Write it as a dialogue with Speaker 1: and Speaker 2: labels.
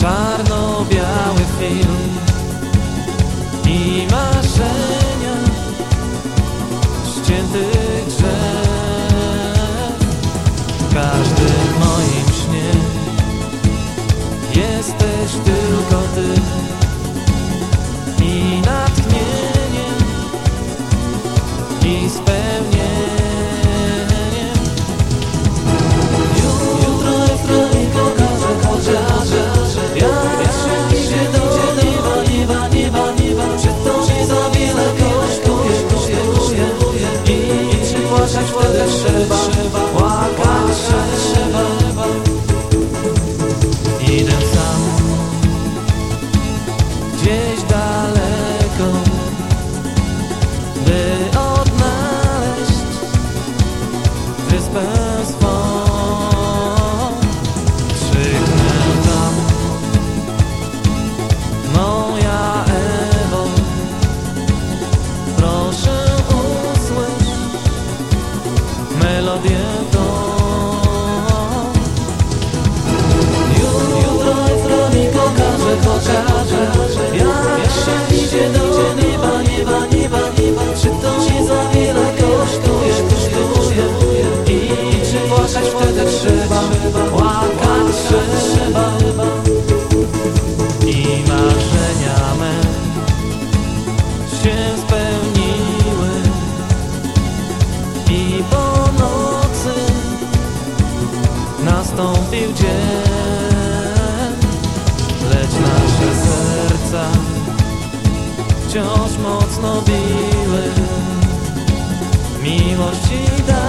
Speaker 1: czarno-biały film i marzenia ścięty nastąpił dzień Lecz nasze serca wciąż mocno biły. Miłości da